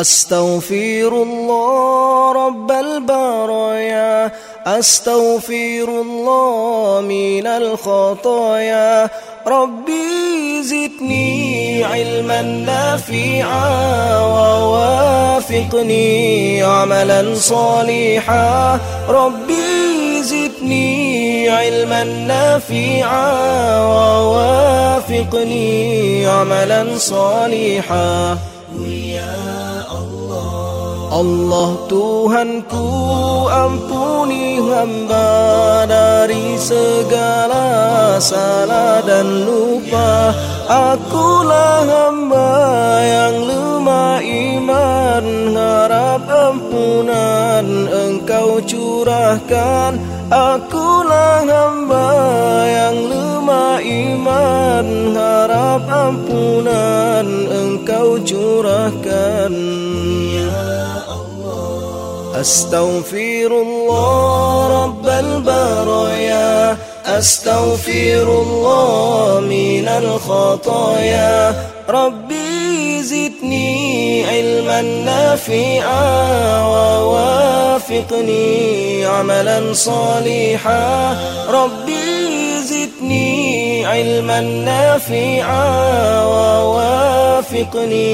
أستغفر الله رب البرايا أستغفر الله من الخطايا. ربي زدني علما نافعا ووافقني عملا صالحا. ربي زدني علما نافعا ووافقني عملا صالحا. Allah Tuhanku ampuni hamba dari segala salah dan lupa. Akulah hamba yang lemah iman Harap ampunan engkau curahkan. Akulah hamba yang lemah iman Harap ampunan engkau curahkan. أستغفر الله رب البرايا أستغفر الله من الخطايا ربي زدني علما نافعا ووافقني عملا صالحا ربي زدني علما نافعا ووافقني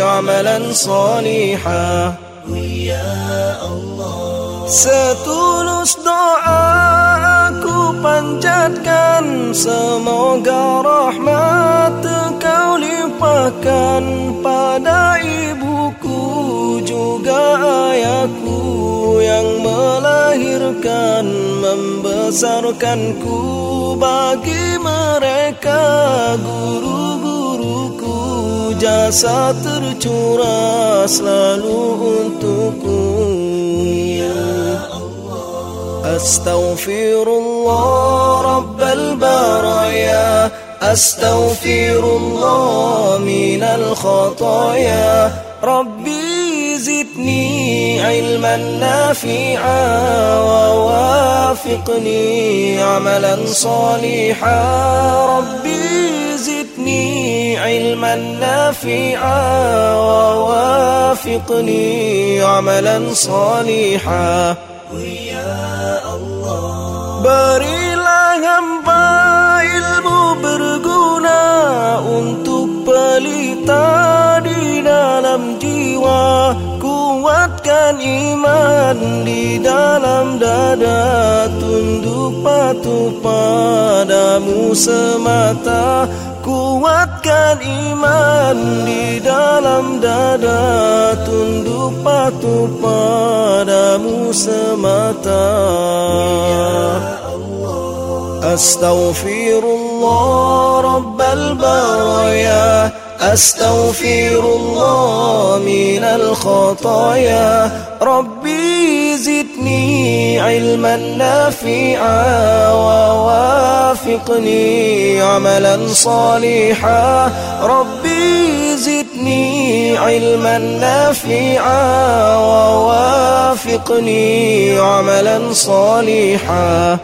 عملا صالحا Ya Allah Setulus doa aku panjatkan Semoga rahmat kau limpahkan Pada ibuku juga ayahku Yang melahirkan Membesarkanku Bagi mereka guru-guruku Jasa tercurah selalu untukku أستغفر الله رب البرايا أستغفر الله من الخطايا ربي زدني علما نافعا ووافقني عملا صالحا. ربي زدني علما نافعا ووافقني عملا صالحا. Berilah hamba Kuatkan iman di dalam dada Tunduk patuh padamu semata. Kuatkan iman di dalam dada Tunduk patuh padamu semata. Ya Astaghfirullah Rabbal Baraya. أستغفر الله من الخطايا. ربي زدني علما نافعا ووافقني عملا صالحا. ربي زدني علما نافعا ووافقني عملا صالحا.